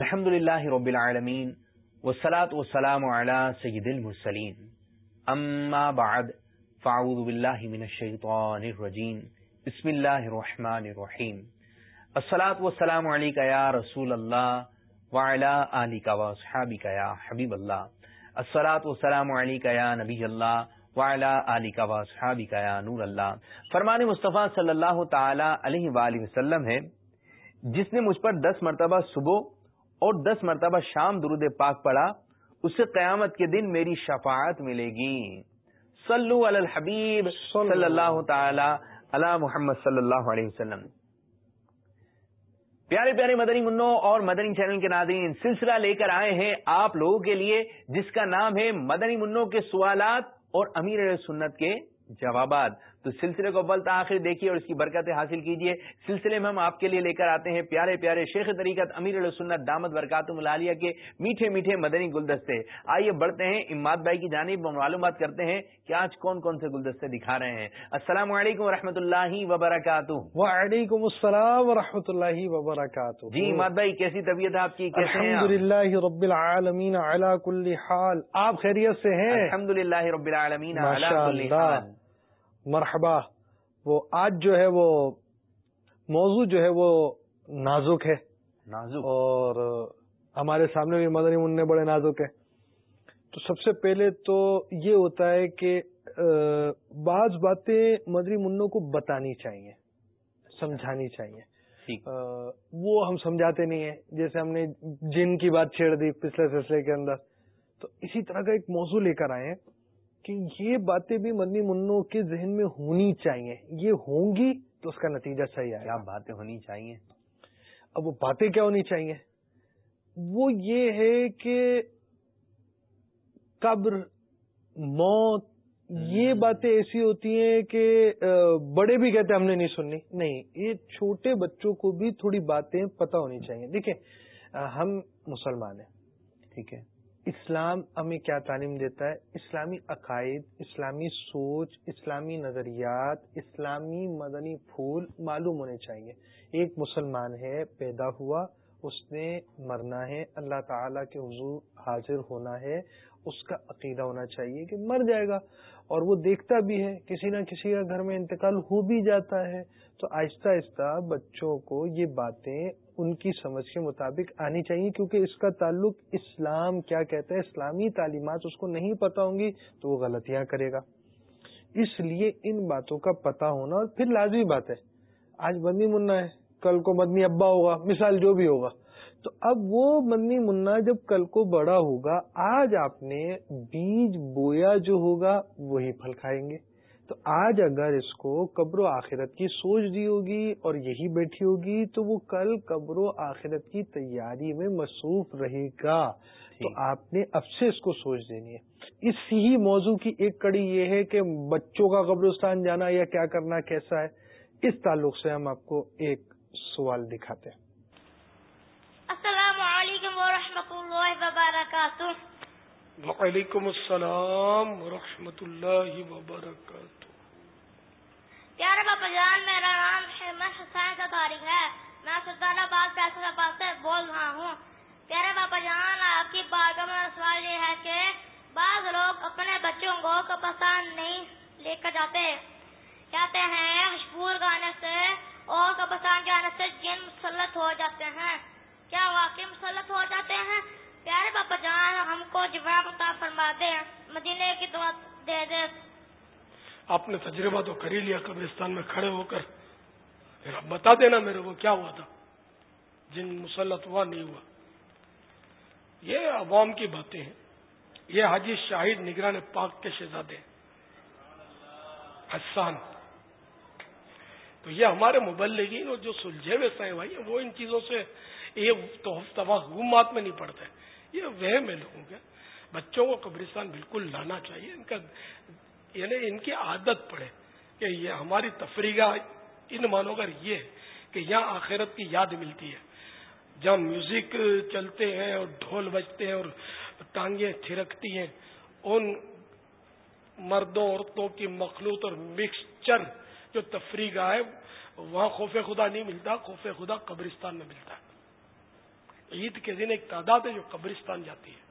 الحمد للہ رب العالمین والصلاة والسلام على سید المرسلین. اما بعد، فاعوذ باللہ من الشیطان الرجیم. بسم اللہ الرحمن الرحیم. الصلاة والسلام علیکہ یا رسول اللہ وعلا آلکہ واصحابکہ یا حبیب اللہ. الصلاة والسلام علیکہ یا نبی اللہ وعلا آلکہ واصحابکہ یا نور اللہ. فرمان مصطفیٰ صلی اللہ تعالی علیہ وآلہ وسلم ہے، جس نے مجھ پر دس مرتبہ صبح اور دس مرتبہ شام درود پاک پڑا اسے قیامت کے دن میری شفاعت ملے گی۔ صلو علی الحبیب صلی اللہ تعالی علی محمد صلی اللہ علیہ وسلم۔ پیارے پیارے مدنی منو اور مدنی چینل کے ناظرین سلسلہ لے کر آئے ہیں آپ لوگوں کے لیے جس کا نام ہے مدنی منو کے سوالات اور امیر سنت کے جوابات۔ تو سلسلے کو بل تاخیر دیکھیے اور اس کی برکتیں حاصل کیجیے۔ سلسلے میں ہم آپ کے لیے لے کر آتے ہیں پیارے پیارے شیخ طریقت امیر السنت دامت برکات ملالیہ کے میٹھے میٹھے مدنی گلدستے۔ آئیے بڑھتے ہیں اماد بھائی کی جانب معلومات کرتے ہیں کہ آج کون کون سے گلدستے دکھا رہے ہیں۔ السلام علیکم و اللہ وبرکاتہ۔ وعلیکم السلام و اللہ وبرکاتہ۔ جی اماد بھائی کیسی طبیعت آپ کی؟ رب العالمین حال۔ آپ خیریت سے ہیں؟ الحمد للہ رب العالمین مرحبا وہ آج جو ہے وہ موضوع جو ہے وہ نازک ہے۔ نازک۔ اور ہمارے سامنے بھی مدنی منع بڑے نازک ہے تو سب سے پہلے تو یہ ہوتا ہے کہ بعض باتیں مدنی منوں کو بتانی چاہیے سمجھانی چاہیے۔ وہ ہم سمجھاتے نہیں ہیں۔ جیسے ہم نے جن کی بات چھیڑ دی پچھلے سلسلے کے اندر۔ تو اسی طرح کا ایک موضوع لے کر آئے ہیں۔ کہ یہ باتیں بھی مدنی منوں کے ذہن میں ہونی چاہیے۔ یہ ہوں گی تو اس کا نتیجہ صحیح آئے کیا باتیں ہونی چاہیے؟ اب وہ باتیں کیا ہونی چاہیے؟ وہ یہ ہے کہ قبر موت یہ باتیں ایسی ہوتی ہیں کہ بڑے بھی کہتے ہیں ہم نے نہیں سننی۔ نہیں یہ چھوٹے بچوں کو بھی تھوڑی باتیں پتہ ہونی چاہیے۔ دیکھیں ہم مسلمان ہیں۔ ٹھیک ہے۔ اسلام ہمیں کیا تعلیم دیتا ہے؟ اسلامی عقائد، اسلامی سوچ، اسلامی نظریات، اسلامی مدنی پھول معلوم ہونے چاہیے۔ ایک مسلمان ہے، پیدا ہوا، اس نے مرنا ہے، اللہ تعالی کے حضور حاضر ہونا ہے اس کا عقیدہ ہونا چاہیے کہ مر جائے گا اور وہ دیکھتا بھی ہے، کسی نہ کسی کا گھر میں انتقال ہو بھی جاتا ہے۔ تو آہستہ آہستہ بچوں کو یہ باتیں ان کی سمجھ کے مطابق آنی چاہیے، کیونکہ اس کا تعلق اسلام، کیا کہتا ہے اسلامی تعلیمات، اس کو نہیں پتا ہوں گی تو وہ غلطیاں کرے گا۔ اس لیے ان باتوں کا پتا ہونا اور پھر لازمی بات ہے۔ آج مدنی منا ہے، کل کو مدنی ابا ہوگا، مثال جو بھی ہوگا۔ تو اب وہ مدنی منا جب کل کو بڑا ہوگا آج آپ نے بیج بویا جو ہوگا وہی پھل کھائیں گے۔ تو آج اگر اس کو قبر و آخرت کی سوچ دی ہوگی اور یہی بیٹھی ہوگی تو وہ کل قبر و آخرت کی تیاری میں مصروف رہے گا۔ تو آپ نے اب سے اس کو سوچ دینی ہے۔ اس ہی موضوع کی ایک کڑی یہ ہے کہ بچوں کا قبرستان جانا یا کیا کرنا کیسا ہے اس تعلق سے ہم آپ کو ایک سوال دکھاتے ہیں۔ ورحمۃ اللہ وبرکاتہ وعلیکم السلام ورحمۃ اللہ وبرکاتہ پیارے باپا جان میرا نام حمد حسین کا تاریخ ہے میں سلطان آباد فیصلہ آباد سے بول رہا ہوں پیارے باپا جان آپ کی بات میرا سوال یہ ہے کہ بعض لوگ اپنے بچوں کو پسند نہیں لے کر جاتے کہتے ہیں مشہور گانے سے اور کپستان جانے سے جن مسلط ہو جاتے ہیں کیا واقعی مسلط ہو جاتے ہیں؟ پیارے باپا جان، ہم کو جواب عطا فرما دے، مدینے کی دعا دے دے۔ آپ نے تجربہ تو کر ہی لیا، قبرستان میں کھڑے ہو کر۔ پھر اب بتا دینا میرے کو کیا ہوا تھا؟ جن مسلط ہوا، نہیں ہوا۔ یہ عوام کی باتیں ہیں۔ یہ حاجی شاہد نگران پاک کے شہزادے حسان۔ تو یہ ہمارے مبلغین اور جو سلجھے ہوئے سائیں بھائی وہ ان چیزوں سے یہ توہمات میں نہیں پڑتے یہ وہم ہے لوگوں کے۔ بچوں کو قبرستان بالکل لانا چاہیے۔ ان کا یعنی ان کی عادت پڑے کہ یہ ہماری تفریح ان مانو کر یہ کہ یہاں آخرت کی یاد ملتی ہے۔ جب میوزک چلتے ہیں اور ڈھول بجتے ہیں اور ٹانگیں تھرکتی ہیں، ان مردوں، عورتوں کی مخلوط اور مکسچر جو تفریح ہے، وہاں خوف خدا نہیں ملتا، خوف خدا قبرستان میں ملتا ہے۔ عید کے دن ایک تعداد ہے جو قبرستان جاتی ہے۔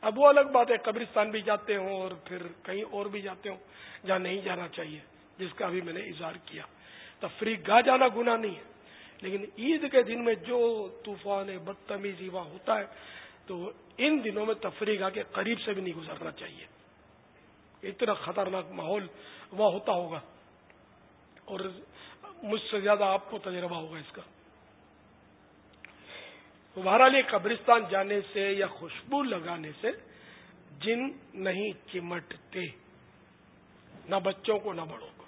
اب وہ الگ بات ہے، قبرستان بھی جاتے ہوں اور پھر کہیں اور بھی جاتے ہوں، جہاں نہیں جانا چاہیے، جس کا بھی میں نے اظہار کیا۔ تفریح گاہ جانا گناہ نہیں ہے، لیکن عید کے دن میں جو طوفان، بدتمیزی وہاں ہوتا ہے، تو ان دنوں میں تفریح گاہ کے قریب سے بھی نہیں گزرنا چاہیے۔ اتنا خطرناک ماحول وہاں ہوتا ہوگا اور مجھ سے زیادہ آپ کو تجربہ ہوگا اس کا۔ بہرحال یہ قبرستان جانے سے یا خوشبو لگانے سے جن نہیں چمٹتے، نہ بچوں کو، نہ بڑوں کو۔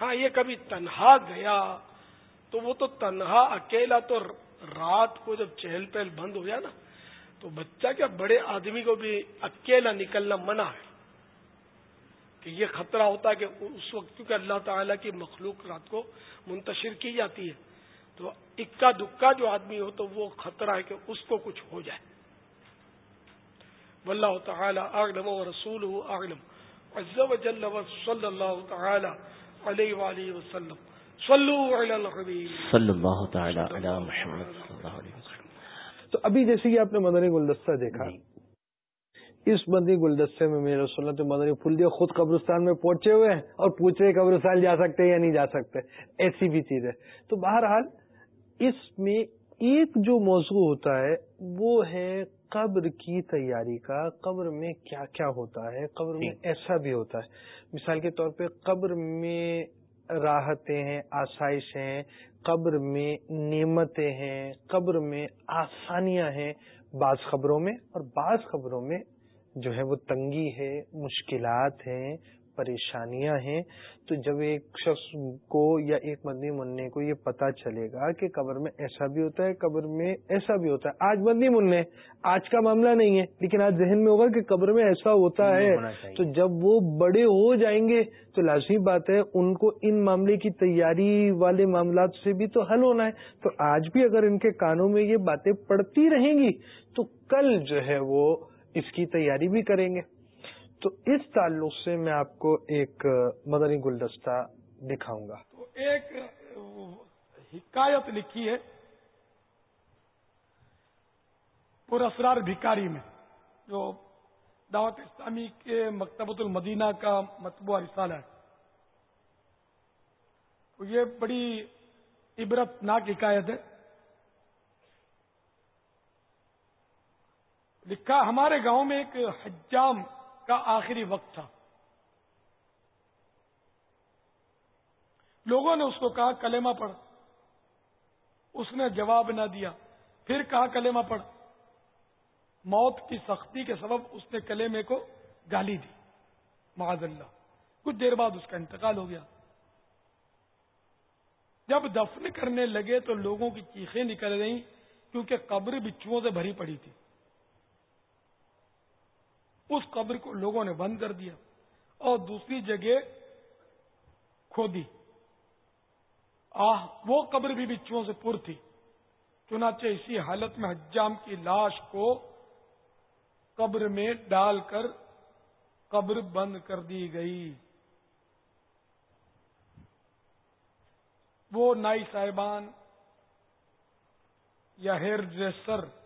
ہاں یہ کبھی تنہا گیا تو وہ تو تنہا اکیلا تو رات کو جب چہل پہل بند ہو گیا نا، تو بچہ کیا بڑے آدمی کو بھی اکیلا نکلنا منع ہے؟ کہ یہ خطرہ ہوتا ہے کہ اس وقت کیونکہ اللہ تعالیٰ کی مخلوق رات کو منتشر کی جاتی ہے۔ تو اکا دکا جو آدمی ہو تو وہ خطرہ ہے کہ اس کو کچھ ہو جائے۔ واللہ تعالی اعلم و رسول اعلم۔ عز و جل و صلی اللہ تعالی علیہ وآلہ وسلم۔ صلو علی الحبیب۔ صلی اللہ تعالی علی محمد صلی اللہ علیہ وسلم۔ تو ابھی جیسے کہ آپ نے مدنی گلدستہ دیکھا جی۔ اس بندی گلدستے میں میرے رسول تو مدنی پھول دیا خود قبرستان میں پہنچے ہوئے ہیں اور پوچھ رہے قبرستان جا سکتے یا نہیں جا سکتے ایسی بھی چیز ہے۔ تو بہرحال اس میں ایک جو موضوع ہوتا ہے وہ ہے قبر کی تیاری کا۔ قبر میں کیا کیا ہوتا ہے؟ قبر میں جی۔ ایسا بھی ہوتا ہے۔ مثال کے طور پہ قبر میں راحتیں ہیں آسائش ہیں قبر میں نعمتیں ہیں قبر میں آسانیاں ہیں بعض خبروں میں اور بعض خبروں میں جو ہے وہ تنگی ہے مشکلات ہیں پریشانیاں ہیں تو جب ایک شخص کو یا ایک مدنی منع کو یہ پتا چلے گا کہ قبر میں ایسا بھی ہوتا ہے قبر میں ایسا بھی ہوتا ہے۔ آج مدنی منع آج کا معاملہ نہیں ہے لیکن آج ذہن میں ہوگا کہ قبر میں ایسا ہوتا ہے۔ تو جب وہ بڑے ہو جائیں گے تو لازمی بات ہے ان کو ان معاملے کی تیاری والے معاملات سے بھی تو حل ہونا ہے۔ تو آج بھی اگر ان کے کانوں میں یہ باتیں پڑتی رہیں گی تو کل جو ہے وہ اس کی تیاری بھی کریں گے۔ تو اس تعلق سے میں آپ کو ایک مدنی گلدستہ دکھاؤں گا۔ تو ایک حکایت لکھی ہے پور اسرار بھکاری میں، جو دعوت اسلامی کے مکتبۃ المدینہ کا مطبوع رسالہ ہے۔ تو یہ بڑی عبرت ناک حکایت ہے۔ لکھا، ہمارے گاؤں میں ایک حجام کا آخری وقت تھا۔ لوگوں نے اس کو کہا، کلمہ پڑھ۔ اس نے جواب نہ دیا۔ پھر کہا، کلمہ پڑھ۔ موت کی سختی کے سبب اس نے کلمے کو گالی دی۔ معاذ اللہ۔ کچھ دیر بعد اس کا انتقال ہو گیا۔ جب دفن کرنے لگے تو لوگوں کی چیخیں نکل رہی کیونکہ قبر بچھوؤں سے بھری پڑی تھی۔ اس قبر کو لوگوں نے بند کر دیا اور دوسری جگہ کھودی۔ آہ، وہ قبر بھی بچوں سے پر تھی۔ چنانچہ اسی حالت میں حجام کی لاش کو قبر میں ڈال کر قبر بند کر دی گئی۔ وہ نائی صاحبان یا ہیئر ڈریسر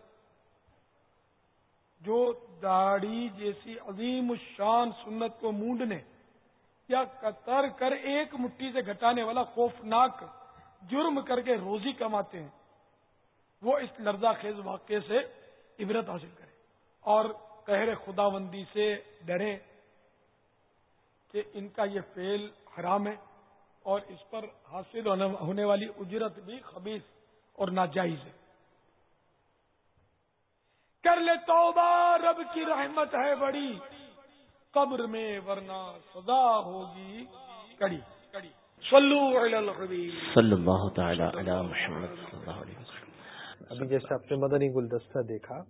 جو داڑھی جیسی عظیم الشان سنت کو مونڈنے یا قطر کر ایک مٹھی سے گھٹانے والا خوفناک جرم کر کے روزی کماتے ہیں، وہ اس لرزہ خیز واقعے سے عبرت حاصل کرے اور قہر خدا بندی سے ڈرے کہ ان کا یہ فیل حرام ہے اور اس پر حاصل ہونے والی اجرت بھی خبیص اور ناجائز ہے۔ کر لے توبہ رب کی رحمت ہے بڑی۔ قبر میں ورنہ سزا ہوگی کڑی۔ صلو علی الحبیب صلی اللہ تعالی علی محمد صلی اللہ علیہ وسلم۔ ابھی جیسے آپ نے مدنی گلدستہ دیکھا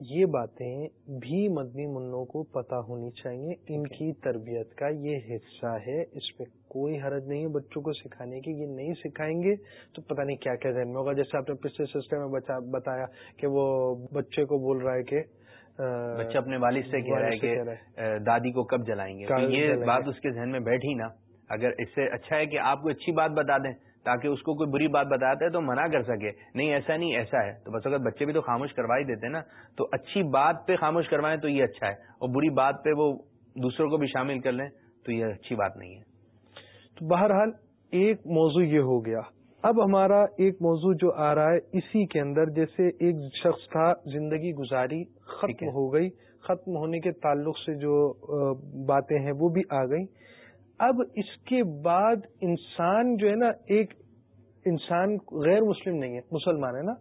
یہ باتیں بھی مدنی منوں کو پتا ہونی چاہیے۔ ان کی تربیت کا یہ حصہ ہے۔ اس پہ کوئی حرج نہیں ہے بچوں کو سکھانے کی۔ یہ نہیں سکھائیں گے تو پتہ نہیں کیا کیا ذہن میں ہوگا۔ جیسے آپ نے پچھلے سسٹم میں بتایا کہ وہ بچے کو بول رہا ہے کہ بچہ اپنے والد سے کہہ رہا ہے کہ دادی کو کب جلائیں گے؟ یہ بات اس کے ذہن میں بیٹھی نا۔ اگر اس سے اچھا ہے کہ آپ کو اچھی بات بتا دیں تاکہ اس کو کوئی بری بات بتاتا ہے تو منع کر سکے۔ نہیں ایسا نہیں ایسا ہے۔ تو بس اگر بچے بھی تو خاموش کروا ہی دیتے نا تو اچھی بات پہ خاموش کروائیں تو یہ اچھا ہے۔ اور بری بات پہ وہ دوسروں کو بھی شامل کر لیں تو یہ اچھی بات نہیں ہے۔ تو بہرحال ایک موضوع یہ ہو گیا۔ اب ہمارا ایک موضوع جو آ رہا ہے اسی کے اندر جیسے ایک شخص تھا زندگی گزاری ختم ہو گئی۔ ختم ہونے کے تعلق سے جو باتیں ہیں وہ بھی آ گئی اب اس کے بعد انسان جو ہے نا ایک انسان غیر مسلم نہیں ہے مسلمان ہے نا؟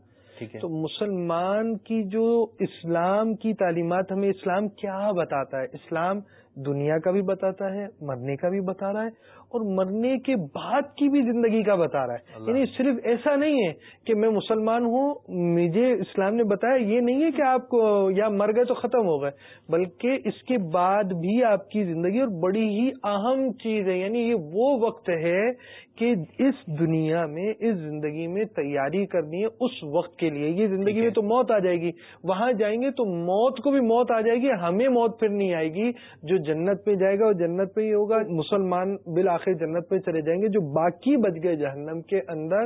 تو مسلمان کی جو اسلام کی تعلیمات ہمیں اسلام کیا بتاتا ہے؟ اسلام دنیا کا بھی بتاتا ہے مرنے کا بھی بتا رہا ہے اور مرنے کے بعد کی بھی زندگی کا بتا رہا ہے۔ یعنی صرف ایسا نہیں ہے کہ میں مسلمان ہوں مجھے اسلام نے بتایا یہ نہیں ہے کہ آپ کو یا مر گئے تو ختم ہو گئے بلکہ اس کے بعد بھی آپ کی زندگی اور بڑی ہی اہم چیز ہے۔ یعنی یہ وہ وقت ہے کہ اس دنیا میں اس زندگی میں تیاری کرنی ہے اس وقت کے لیے۔ یہ زندگی میں تو موت آ جائے گی۔ وہاں جائیں گے تو موت کو بھی موت آ جائے گی ہمیں موت پھر نہیں آئے گی۔ جو جنت پہ جائے گا وہ جنت پہ ہی ہوگا۔ مسلمان بالآخر جنت پہ چلے جائیں گے، جو باقی بچ گئے جہنم کے اندر،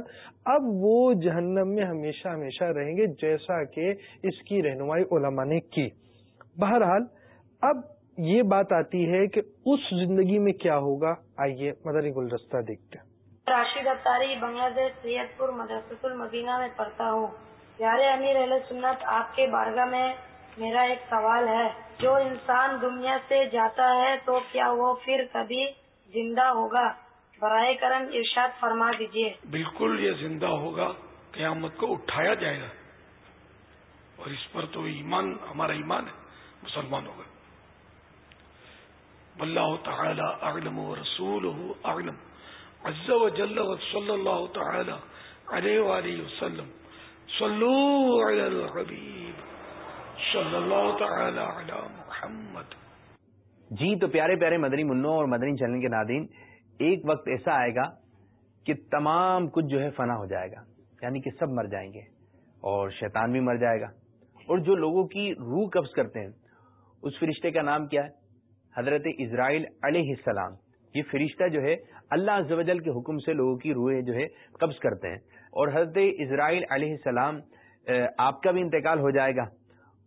اب وہ جہنم میں ہمیشہ ہمیشہ رہیں گے جیسا کہ اس کی رہنمائی علماء نے کی۔ بہرحال، اب یہ بات آتی ہے کہ اس زندگی میں کیا ہوگا؟ آئیے مدنی گلدستہ دیکھتے ہیں۔ راشد اختاری بنگلہ دیش سید پور مدرسۃ المدینہ میں پڑھتا ہوں۔ پیارے امیر علیہ سنت، آپ کے بارگاہ میں میرا ایک سوال ہے۔ جو انسان دنیا سے جاتا ہے تو کیا وہ پھر کبھی زندہ ہوگا۔ برائے کرم ارشاد فرما دیجیے بالکل یہ زندہ ہوگا۔ قیامت کو اٹھایا جائے گا۔ اور اس پر تو ایمان، ہمارا ایمان ہے۔ مسلمان ہوگا اللہ تعالی اعلم و رسول اعلم۔ عز و جل و صلی اللہ تعالی علیہ وآلہ وسلم۔ صلو علی الحبیب۔ صلی اللہ تعالی علی محمد۔ جی تو پیارے پیارے مدنی منوں اور مدنی چلنے کے نادین، ایک وقت ایسا آئے گا کہ تمام کچھ جو ہے فنا ہو جائے گا یعنی کہ سب مر جائیں گے اور شیطان بھی مر جائے گا۔ اور جو لوگوں کی روح قبض کرتے ہیں، اس فرشتے کا نام کیا ہے؟ حضرت اسرائیل علیہ السلام۔ یہ فرشتہ جو ہے، اللہ زوجل کے حکم سے لوگوں کی روحیں جو ہے قبض کرتے ہیں۔ اور حضرت اسرائیل علیہ السلام آپ کا بھی انتقال ہو جائے گا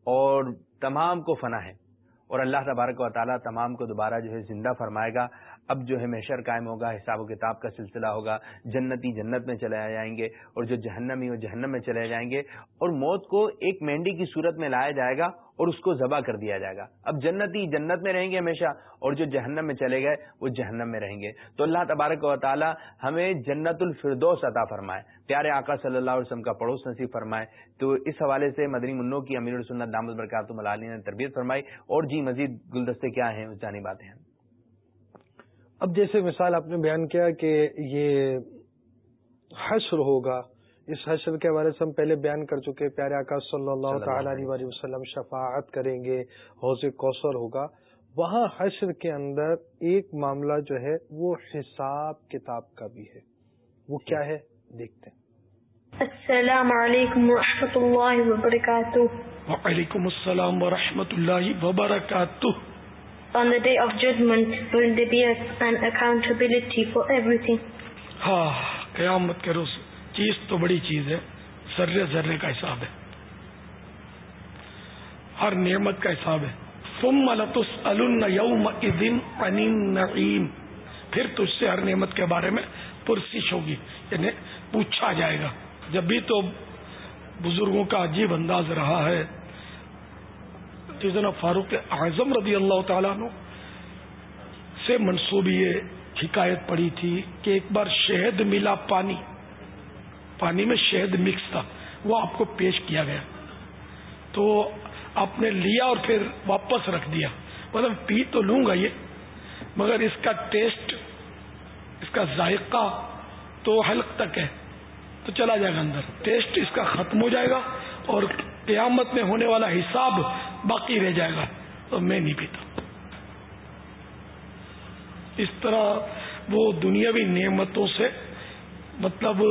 اور تمام کو فنا ہے۔ اور اللہ تبارک و تعالیٰ تمام کو دوبارہ جو ہے زندہ فرمائے گا۔ اب جو ہے میشر قائم ہوگا، حساب و کتاب کا سلسلہ ہوگا۔ جنتی جنت میں چلے جائیں گے اور جو جہنمی وہ جہنم میں چلے جائیں گے۔ اور موت کو ایک مینڈی کی صورت میں لایا جائے گا اور اس کو ذبح کر دیا جائے گا۔ اب جنتی جنت میں رہیں گے ہمیشہ، اور جو جہنم میں چلے گئے، وہ جہنم میں رہیں گے۔ تو اللہ تبارک و تعالی ہمیں جنت الفردوس عطا فرمائے۔ پیارے آقا صلی اللہ علیہ وسلم کا پڑوس نصیب فرمائے۔ تو اس حوالے سے مدنی منوں کی امیر السنت دامد برکات ملالی نے تربیت فرمائی۔ اور جی مزید گلدستے کیا ہیں، اس جانی باتیں ہیں۔ اب جیسے مثال آپ نے بیان کیا کہ یہ حشر ہوگا اس حشر کے حوالے سے ہم پہلے بیان کر چکے پیارے آکا صلی اللہ تعالی علیہ وسلم شفاعت کریں گے حوض کوثر ہوگا۔ وہاں حشر کے اندر ایک معاملہ جو ہے وہ حساب کتاب کا بھی ہے۔ وہ کیا ہے؟ دیکھتے ہیں۔ السلام علیکم و اللہ وبرکاتہ۔ وعلیکم السلام و اللہ وبرکاتہ۔ On the day of judgment will there be an accountability for everything. ہاں قیامت کے روز۔ چیز تو بڑی چیز ہے، ذرے ذرے کا حساب ہے۔ ہر نعمت کا حساب ہے۔ ثم لتسألن يومئذ عن النعيم پھر تجھ سے ہر نعمت کے بارے میں پرسش ہوگی یعنی پوچھا جائے گا۔ جب بھی تو بزرگوں کا عجیب انداز رہا ہے۔ سیدنا فاروق اعظم رضی اللہ تعالیٰ نو سے منصوبی یہ حکایت پڑی تھی کہ ایک بار شہد ملا پانی۔ پانی میں شہد مکس تھا، وہ آپ کو پیش کیا گیا۔ تو آپ نے لیا اور پھر واپس رکھ دیا۔ مطلب پی تو لوں گا یہ، مگر اس کا ٹیسٹ، اس کا ذائقہ تو حلق تک ہے۔ تو چلا جائے گا اندر۔ ٹیسٹ اس کا ختم ہو جائے گا اور قیامت میں ہونے والا حساب باقی رہ جائے گا۔ تو میں نہیں پیتا۔ اس طرح وہ دنیاوی نعمتوں سے مطلب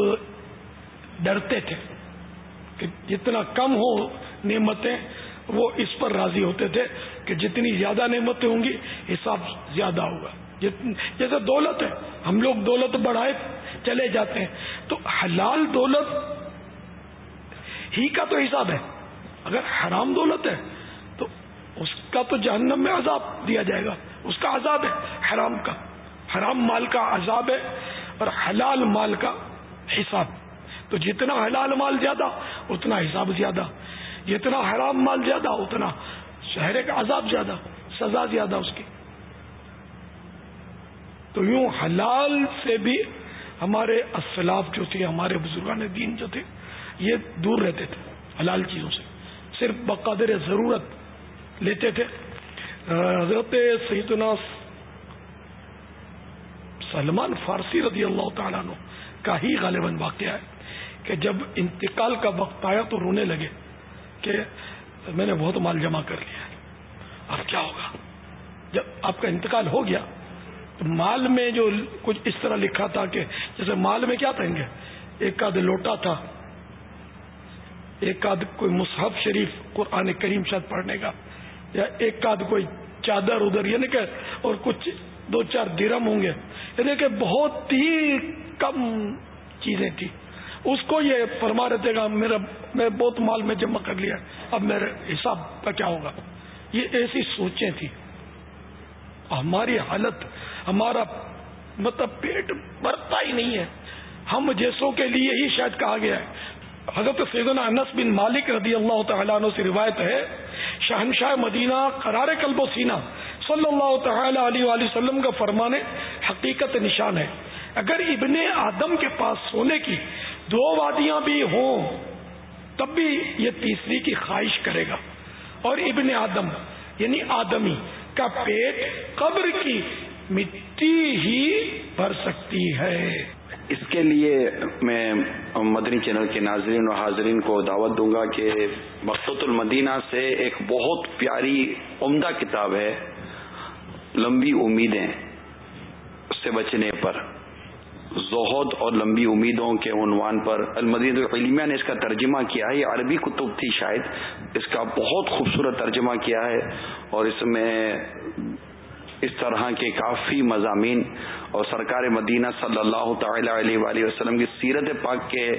ڈرتے تھے کہ جتنا کم ہو نعمتیں وہ اس پر راضی ہوتے تھے کہ جتنی زیادہ نعمتیں ہوں گی، حساب زیادہ ہوگا۔ جیسے دولت ہے، ہم لوگ دولت بڑھائے چلے جاتے ہیں۔ تو حلال دولت ہی کا تو حساب ہے۔ اگر حرام دولت ہے تو اس کا تو جہنم میں عذاب دیا جائے گا۔ اس کا عذاب ہے حرام کا۔ حرام مال کا عذاب ہے اور حلال مال کا حساب۔ تو جتنا حلال مال زیادہ، اتنا حساب زیادہ۔ جتنا حرام مال زیادہ، اتنا۔ شہر کا عذاب زیادہ، سزا زیادہ اس کی۔ تو یوں حلال سے بھی ہمارے اسلاف جو تھے، ہمارے بزرگان دین جو تھے، یہ دور رہتے تھے حلال چیزوں سے۔ صرف بقادر ضرورت لیتے تھے۔ حضرت سیدنا سلمان فارسی رضی اللہ تعالیٰ عنہ کا ہی غالباً واقعہ ہے۔ کہ جب انتقال کا وقت آیا تو رونے لگے کہ میں نے بہت مال جمع کر لیا اب کیا ہوگا؟ جب آپ کا انتقال ہو گیا، تو مال میں جو کچھ اس طرح لکھا تھا کہ جیسے مال میں کیا کہیں گے ایک آدھ لوٹا تھا۔ ایک آدھ کوئی مصحف شریف قرآن کریم شاید پڑھنے کا، یا ایک آدھ کوئی چادر ادھر یعنی کہ اور کچھ دو چار درم ہوں گے۔ یعنی کہ بہت ہی کم چیزیں تھیں۔ اس کو یہ فرما رہتے گا میرا میں بہت مال میں جمع کر لیا اب میرے حساب کا کیا ہوگا؟ یہ ایسی سوچیں تھیں۔ ہماری حالت، ہمارا مطلب پیٹ بھرتا ہی نہیں ہے۔ ہم جیسوں کے لیے ہی شاید کہا گیا ہے۔ حضرت سیدنا انس بن مالک رضی اللہ تعالیٰ عنہ سے روایت ہے، شہنشاہ مدینہ قرار قلب و سینہ صلی اللہ تعالی علیہ وآلہ وسلم کا فرمانے حقیقت نشان ہے۔ اگر ابن آدم کے پاس سونے کی دو وادیاں بھی ہوں، تب بھی یہ تیسری کی خواہش کرے گا۔ اور ابن آدم یعنی آدمی کا پیٹ قبر کی مٹی ہی بھر سکتی ہے۔ اس کے لیے میں مدنی چینل کے ناظرین و حاضرین کو دعوت دوں گا کہ مقصد المدینہ سے ایک بہت پیاری عمدہ کتاب ہے، لمبی امیدیں اس سے بچنے پر۔ زہد اور لمبی امیدوں کے عنوان پر المدین العلمیہ نے اس کا ترجمہ کیا ہے، یہ عربی کتب تھی شاید، اس کا بہت خوبصورت ترجمہ کیا ہے اور اس میں اس طرح کے کافی مضامین اور سرکار مدینہ صلی اللہ تعالی علیہ وآلہ وسلم کی سیرت پاک کے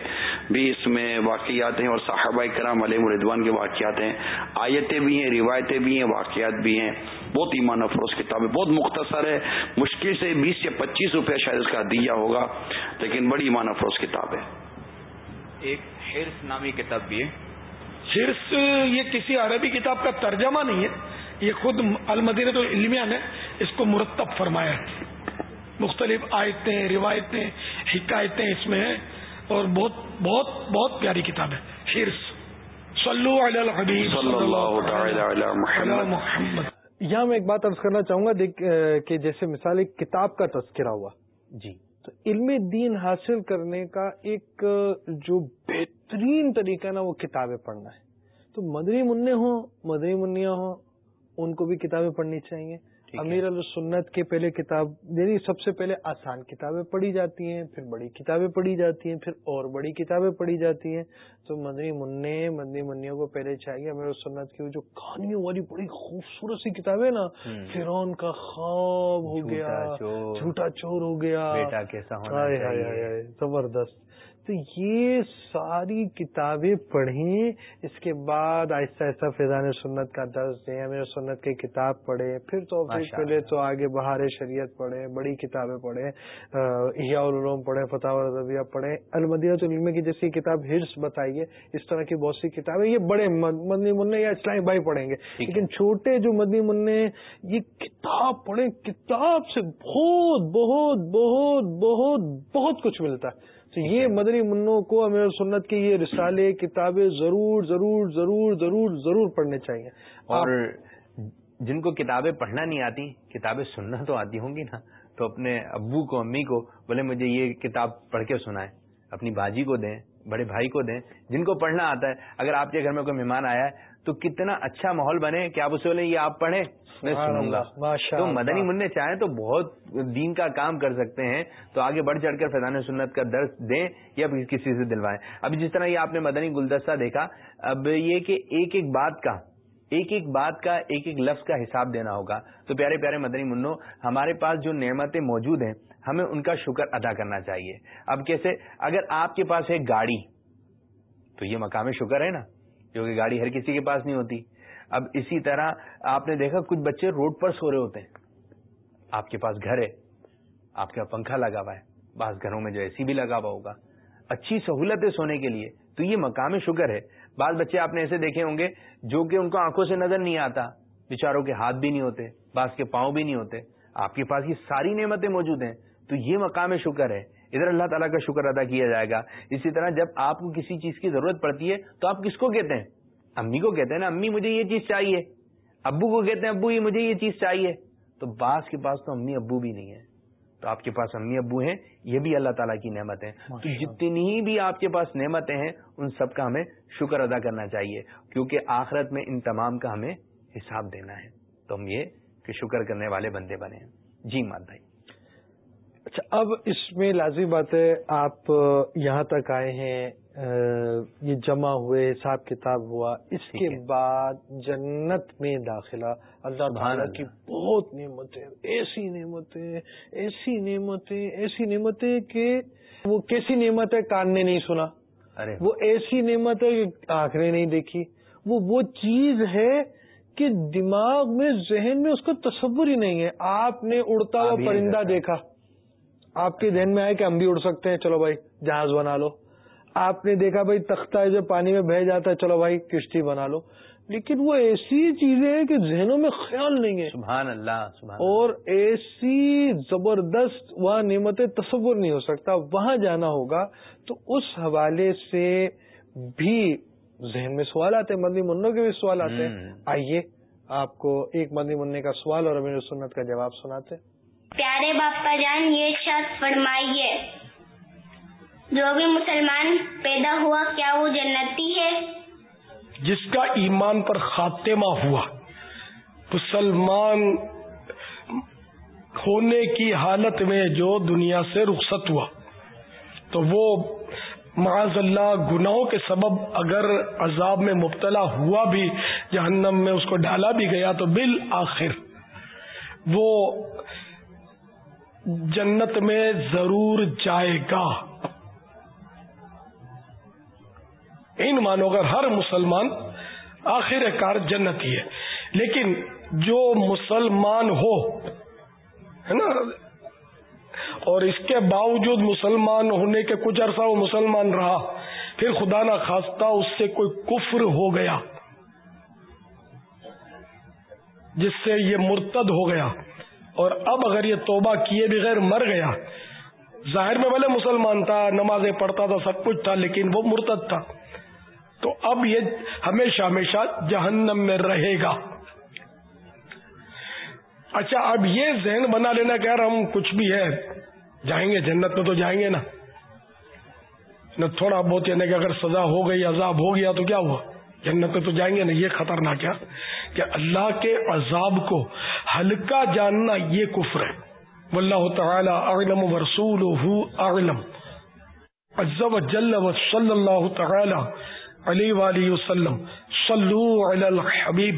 بھی اس میں واقعات ہیں اور صحابہ کرام علیہ مردوان کے واقعات ہیں۔ آیتیں بھی ہیں، روایتیں بھی ہیں، واقعات بھی ہیں۔ بہت ایمان افروز کتاب ہے بہت مختصر ہے۔ مشکل سے بیس یا پچیس روپے شاید اس کا دیا ہوگا لیکن بڑی ایمان افروز کتاب ہے۔ ایک حرص نامی کتاب بھی ہے۔ حرص یہ کسی عربی کتاب کا ترجمہ نہیں ہے یہ خود المدینت العلمیہ نے اس کو مرتب فرمایا ہے۔ مختلف آیتیں روایتیں حکایتیں اس میں ہیں اور بہت بہت بہت پیاری کتاب ہے۔ حرص۔ صلو علی الحبیب۔ صلی اللہ تعالی علی محمد۔ محمد۔ یہاں میں ایک بات عرض کرنا چاہوں گا کہ جیسے مثال ایک کتاب کا تذکرہ ہوا۔ جی۔ تو علم دین حاصل کرنے کا ایک جو بہترین طریقہ نا وہ کتابیں پڑھنا ہے۔ تو مدری منع ہوں مدری منیا ہوں ان کو بھی کتابیں پڑھنی چاہیے۔ امیر السنت کے پہلے کتاب یعنی سب سے پہلے آسان کتابیں پڑھی جاتی ہیں پھر بڑی کتابیں پڑھی جاتی ہیں پھر اور بڑی کتابیں پڑھی جاتی ہیں۔ تو مدنی منع مدنی منوں کو پہلے چاہیے امیر السنت کی جو کہانیوں والی بڑی خوبصورت سی کتابیں نا فرون کا خواب ہو گیا جھوٹا چور ہو گیا۔ بیٹا کیسا ہونا چاہیے۔ زبردست۔ تو یہ ساری کتابیں پڑھیں اس کے بعد آہستہ آہستہ فیضان سنت کا درس دیں امیر سنت کی کتاب پڑھیں پھر تو پہلے تو آگے بہار شریعت پڑھیں بڑی کتابیں پڑھیں احیاء العلوم پڑھیں فتح رضویہ پڑھیں المدیت علم کی جیسی کتاب ہرس بتائیے اس طرح کی بہت سی کتابیں یہ بڑے مدنی منع یا اسلامی بھائی پڑھیں گے۔ لیکن چھوٹے جو مدنی منع یہ کتاب پڑھیں کتاب سے بہت بہت بہت بہت بہت کچھ ملتا ہے۔ تو یہ مدنی منوں کو امیر سنت کے یہ رسالے کتابیں ضرور ضرور ضرور ضرور ضرور پڑھنے چاہیے۔ اور جن کو کتابیں پڑھنا نہیں آتی کتابیں سننا تو آتی ہوں گی نا تو اپنے ابو کو امی کو بولے مجھے یہ کتاب پڑھ کے سنائے اپنی باجی کو دیں بڑے بھائی کو دیں جن کو پڑھنا آتا ہے۔ اگر آپ کے گھر میں کوئی مہمان آیا ہے تو کتنا اچھا ماحول بنے کہ آپ اسے بولے یہ آپ پڑھیں؟ میں سنوں گا۔ تو مدنی منع چاہیں تو بہت دین کا کام کر سکتے ہیں۔ تو آگے بڑھ چڑھ کر فیضان سنت کا درس دیں یا کسی سے دلوائیں۔ اب جس طرح یہ آپ نے مدنی گلدستہ دیکھا اب یہ کہ ایک ایک بات کا ایک ایک بات کا ایک ایک لفظ کا حساب دینا ہوگا۔ تو پیارے پیارے مدنی منو ہمارے پاس جو نعمتیں موجود ہیں ہمیں ان کا شکر ادا کرنا چاہیے۔ اب کیسے؟ اگر آپ کے پاس ہے گاڑی تو یہ مقام شکر ہے نا؟ کیونکہ گاڑی ہر کسی کے پاس نہیں ہوتی۔ اب اسی طرح آپ نے دیکھا کچھ بچے روڈ پر سو رہے ہوتے ہیں۔ آپ کے پاس گھر ہے۔ آپ کا پنکھا لگا ہوا ہے۔ بعض گھروں میں جو اے سی بھی لگا ہوا ہوگا۔ اچھی سہولت ہے سونے کے لیے۔ تو یہ مقام شکر ہے۔ بعض بچے آپ نے ایسے دیکھے ہوں گے جو کہ ان کو آنکھوں سے نظر نہیں آتا۔ بےچاروں کے ہاتھ بھی نہیں ہوتے، بعض کے پاؤں بھی نہیں ہوتے۔ آپ کے پاس یہ ساری نعمتیں موجود ہیں۔ تو یہ مقام شکر ہے۔ ادھر اللہ تعالیٰ کا شکر ادا کیا جائے گا۔ اسی طرح جب آپ کو کسی چیز کی ضرورت پڑتی ہے تو آپ کس کو کہتے ہیں؟ امی کو کہتے ہیں نا امی مجھے یہ چیز چاہیے۔ ابو کو کہتے ہیں ابو یہ مجھے یہ چیز چاہیے۔ تو بعض کے پاس تو امی ابو بھی نہیں ہے تو آپ کے پاس امی ابو ہیں یہ بھی اللہ تعالیٰ کی نعمت ہے تو جتنی بھی آپ کے پاس نعمتیں ہیں ان سب کا ہمیں شکر ادا کرنا چاہیے۔ کیونکہ آخرت میں ان تمام کا ہمیں حساب دینا ہے۔ تو ہم یہ کہ شکر کرنے والے بندے بنے ہیں۔ جی مات بھائی۔ اچھا اب اس میں لازمی بات ہے آپ یہاں تک آئے ہیں یہ جمع ہوئے حساب کتاب ہوا اس کے بعد جنت میں داخلہ۔ اللہ تعالیٰ کی بہت نعمتیں ایسی نعمتیں ایسی نعمتیں ایسی نعمتیں کہ وہ کیسی نعمت ہے کان نے نہیں سنا۔ وہ ایسی نعمت ہے کہ آنکھ نے نہیں دیکھی۔ وہ وہ چیز ہے کہ دماغ میں ذہن میں اس کا تصور ہی نہیں ہے۔ آپ نے اڑتا ہوا پرندہ دیکھا۔ آپ کے ذہن میں آئے کہ ہم بھی اڑ سکتے ہیں چلو بھائی جہاز بنا لو۔ آپ نے دیکھا بھائی تختہ ہے جو پانی میں بہ جاتا ہے چلو بھائی کشتی بنا لو۔ لیکن وہ ایسی چیزیں ہیں کہ ذہنوں میں خیال نہیں ہے۔ سبحان اللہ سبحان اور ایسی زبردست وہاں نعمت تصور نہیں ہو سکتا وہاں جانا ہوگا۔ تو اس حوالے سے بھی ذہن میں سوال آتے ہیں مدنی منوں کے بھی سوال آتے ہیں۔ آئیے آپ کو ایک مدنی منع کا سوال اور امیر سنت کا جواب سناتے پیارے باپا جان، یہ شخص فرمائیے، جو بھی مسلمان پیدا ہوا، کیا وہ جنتی ہے؟ جس کا ایمان پر خاتمہ ہوا، مسلمان ہونے کی حالت میں جو دنیا سے رخصت ہوا، تو وہ معاذ اللہ گناہوں کے سبب اگر عذاب میں مبتلا ہوا بھی، جہنم میں اس کو ڈالا بھی گیا، تو بالآخر وہ جنت میں ضرور جائے گا۔ ان مانو کر ہر مسلمان آخر کار جنتی ہے، لیکن جو مسلمان ہو، ہے نا، اور اس کے باوجود مسلمان ہونے کے کچھ عرصہ وہ مسلمان رہا، پھر خدا نہ خواستہ اس سے کوئی کفر ہو گیا، جس سے یہ مرتد ہو گیا۔ اور اب اگر یہ توبہ کیے بغیر مر گیا، ظاہر میں بھلے مسلمان تھا، نمازیں پڑھتا تھا، سب کچھ تھا، لیکن وہ مرتد تھا۔ تو اب یہ ہمیشہ ہمیشہ جہنم میں رہے گا۔ اچھا اب یہ ذہن بنا لینا کہ یار ہم کچھ بھی ہے، جائیں گے، جنت میں تو جائیں گے نا۔ تھوڑا بہت یعنی کہ اگر سزا ہو گئی، عذاب ہو گیا تو کیا ہوا؟ جنت میں تو جائیں گے نا یہ خطرناک ہے کہ اللہ کے عذاب کو ہلکا جاننا یہ کفر ہے۔ واللہ تعالی اعلم ورسولہ اعلم۔ عز و جل و صلی اللہ تعالی علی وآلہ وسلم۔ صلو علی الحبیب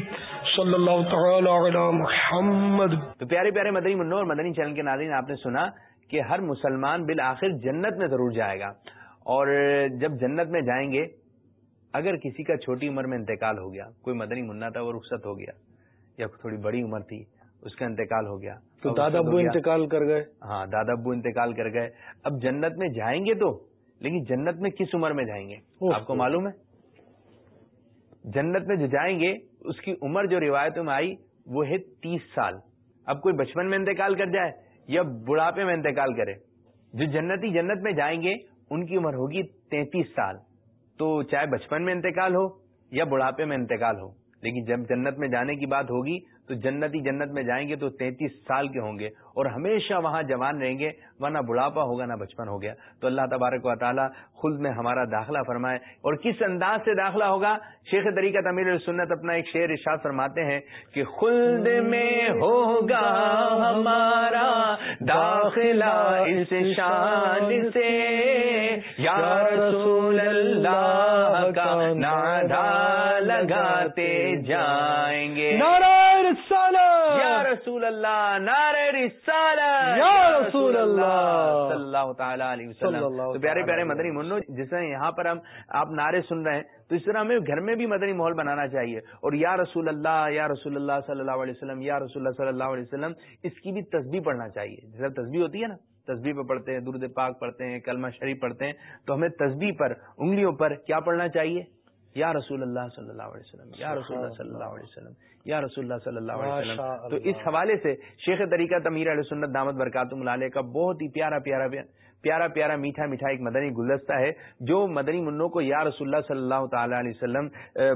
صلی اللہ تعالی علی محمد۔ تو پیارے پیارے مدنی منو اور مدنی چینل کے ناظرین، آپ نے سنا کہ ہر مسلمان بالآخر جنت میں ضرور جائے گا۔ اور جب جنت میں جائیں گے اگر کسی کا چھوٹی عمر میں انتقال ہو گیا کوئی مدنی منا تھا وہ رخصت ہو گیا یا تھوڑی بڑی عمر تھی اس کا انتقال ہو گیا تو دادا ابو انتقال کر گئے؟ ہاں دادا ابو انتقال کر گئے۔ اب جنت میں جائیں گے تو لیکن جنت میں کس عمر میں جائیں گے؟ آپ کو معلوم ہے؟ جنت میں جو جائیں گے اس کی عمر جو روایتوں میں آئی وہ ہے تیس سال۔ اب کوئی بچپن میں انتقال کر جائے یا بڑھاپے میں انتقال کرے جو جنتی جنت میں جائیں گے ان کی عمر ہوگی تینتیس سال۔ تو چاہے بچپن میں انتقال ہو یا بڑھاپے میں انتقال ہو، لیکن جب جنت میں جانے کی بات ہوگی تو جنتی جنت میں جائیں گے تو تینتیس سال کے ہوں گے اور ہمیشہ وہاں جوان رہیں گے، ورنہ بڑھاپا ہوگا نہ بچپن ہو گیا۔ تو اللہ تبارک و تعالیٰ خود میں ہمارا داخلہ فرمائے اور کس انداز سے داخلہ ہوگا؟ شیخ طریقہ تمیر سنت اپنا ایک شعر ارشاد فرماتے ہیں کہ خلد میں ہوگا ہمارا داخلہ اس شان سے۔ یا رسول اللہ کا نعرہ لگاتے جائیں گے۔ نعرہ رسالت۔ یا رسول اللہ نعرہ رسالت۔ یا رسول اللہ صلی اللہ تعالیٰ علیہ وسلم۔ تو پیارے پیارے مدنی منو جس طرح یہاں پر ہم آپ نعرے سن رہے ہیں تو اس طرح ہمیں گھر میں بھی مدنی ماحول بنانا چاہیے۔ اور یا رسول اللہ یا رسول اللہ صلی اللہ علیہ وسلم یا رسول اللہ صلی اللہ علیہ وسلم اس کی بھی تسبیح پڑھنا چاہیے۔ جیسے تسبیح ہوتی ہے نا تسبیح پہ پڑھتے ہیں درد پاک پڑھتے ہیں کلمہ شریف پڑھتے ہیں تو ہمیں تسبیح پر انگلیوں پر کیا پڑھنا چاہیے؟ یا رسول اللہ صلی اللہ علیہ وسلم یا رسول اللہ صلی اللہ علیہ وسلم یا رسول اللہ صلی اللہ علیہ وسلم. تو۔ اس حوالے سے شیخ طریقہ تمیر علیہ سنت دامت برکاتم العالیہ کا بہت ہی پیارا پیارا پیارا پیارا میٹھا میٹھا ایک مدنی گلدستہ ہے جو مدنی منوں کو یا رسول اللہ صلی اللہ تعالی علیہ وسلم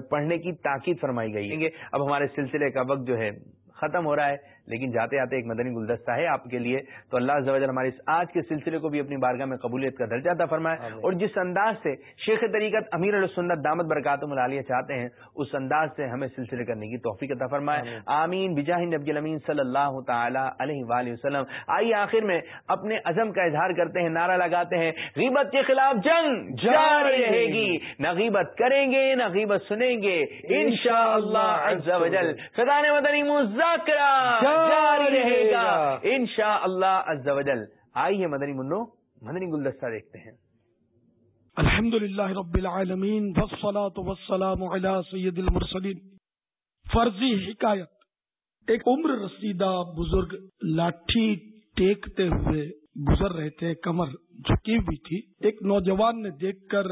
پڑھنے کی تاکید فرمائی گئی ہے۔ اب ہمارے سلسلے کا وقت جو ہے ختم ہو رہا ہے۔ لیکن جاتے آتے ایک مدنی گلدستہ ہے آپ کے لیے۔ تو اللہ عز و جل ہمارے اس آج کے سلسلے کو بھی اپنی بارگاہ میں قبولیت کا درجہ عطا فرمائے۔ اور جس انداز سے شیخ طریقت امیر السنت دامت برکاتم العالیہ چاہتے ہیں اس انداز سے ہمیں سلسلے کرنے کی توفیق عطا فرمائے۔ آمین۔ بجاہ نبی الامین صلی اللہ تعالی علیہ وآلہ وسلم۔ آئیے آخر میں اپنے عزم کا اظہار کرتے ہیں نعرہ لگاتے ہیں۔ غیبت کے خلاف جنگ جاری رہے گی۔ نہ غیبت کریں گے نہ غیبت سنیں گے۔ انشاءاللہ عز و جل۔ خدان مدنی مذاکرہ۔ جاری رہے گا. انشاءاللہ عز و جل. آئیے مدنی منو مدنی گلدستہ دیکھتے ہیں. الحمد للہ رب العالمین والصلاة والسلام علی سید المرسلین. فرضی حکایت. ایک عمر رسیدہ بزرگ لاٹھی ٹیکتے ہوئے گزر رہے تھے کمر جھکی ہوئی تھی. ایک نوجوان نے دیکھ کر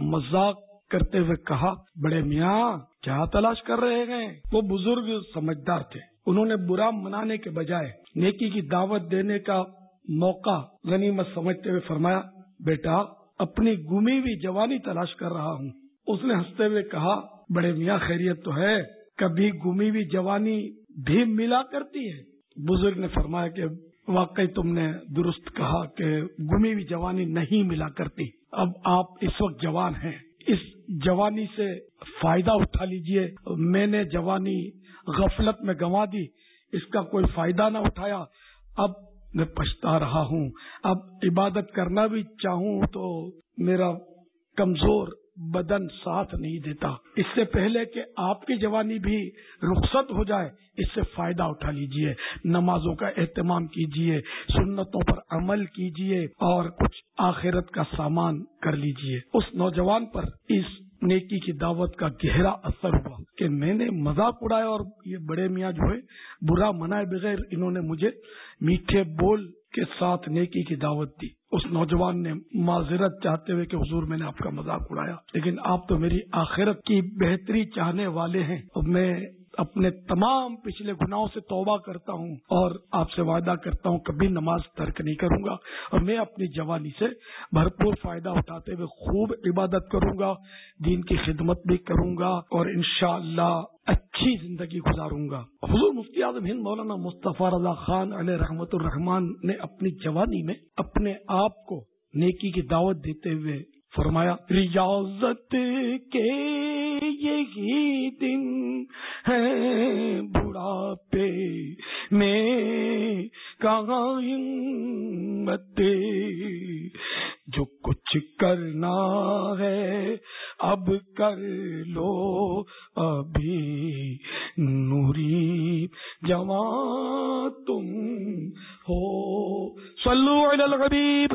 مذاق کرتے ہوئے کہا بڑے میاں کیا تلاش کر رہے ہیں؟ وہ بزرگ سمجھدار تھے۔ انہوں نے برا منانے کے بجائے نیکی کی دعوت دینے کا موقع غنیمت سمجھتے ہوئے فرمایا، بیٹا، اپنی گمی ہوئی جوانی تلاش کر رہا ہوں۔ اس نے ہنستے ہوئے کہا، بڑے میاں، خیریت تو ہے، کبھی گمی ہوئی جوانی بھی ملا کرتی ہے۔ بزرگ نے فرمایا کہ، واقعی تم نے درست کہا کہ گمی ہوئی جوانی نہیں ملا کرتی۔ اب آپ اس وقت جوان ہیں، اس جوانی سے فائدہ اٹھا لیجیے۔ میں نے جوانی غفلت میں گنوا دی، اس کا کوئی فائدہ نہ اٹھایا۔ اب میں پچھتا رہا ہوں۔ اب عبادت کرنا بھی چاہوں تو میرا کمزور بدن ساتھ نہیں دیتا۔ اس سے پہلے کہ آپ کی جوانی بھی رخصت ہو جائے، اس سے فائدہ اٹھا لیجیے۔ نمازوں کا اہتمام کیجیے، سنتوں پر عمل کیجیے اور کچھ آخرت کا سامان کر لیجیے۔ اس نوجوان پر اس نیکی کی دعوت کا گہرا اثر ہوا کہ میں نے مذاق اڑایا اور یہ بڑے میاں جو ہے برا منائے بغیر انہوں نے مجھے میٹھے بول کے ساتھ نیکی کی دعوت دی۔ اس نوجوان نے معذرت چاہتے ہوئے کہ حضور میں نے آپ کا مذاق اڑایا، لیکن آپ تو میری آخرت کی بہتری چاہنے والے ہیں۔ اور میں اپنے تمام پچھلے گناہوں سے توبہ کرتا ہوں اور آپ سے وعدہ کرتا ہوں، کبھی نماز ترک نہیں کروں گا۔ اور میں اپنی جوانی سے بھرپور فائدہ اٹھاتے ہوئے خوب عبادت کروں گا، دین کی خدمت بھی کروں گا اور انشاءاللہ اچھی زندگی گزاروں گا۔ حضور مفتی اعظم ہند مولانا مصطفیٰ رضا خان علیہ رحمت الرحمان نے اپنی جوانی میں اپنے آپ کو نیکی کی دعوت دیتے ہوئے فرمایا، ریاضت کے یہی دن ہے، بڑھاپے میں کہاں ہمت جو کچھ کرنا ہے، اب کر لو ابھی۔ نوری جوان تم ہو، صلو علی الغریب